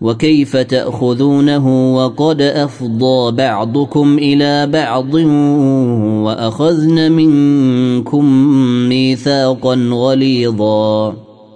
وكيف تأخذونه وقد أفضى بعضكم إلى بعض وأخذن منكم ميثاقا غليظا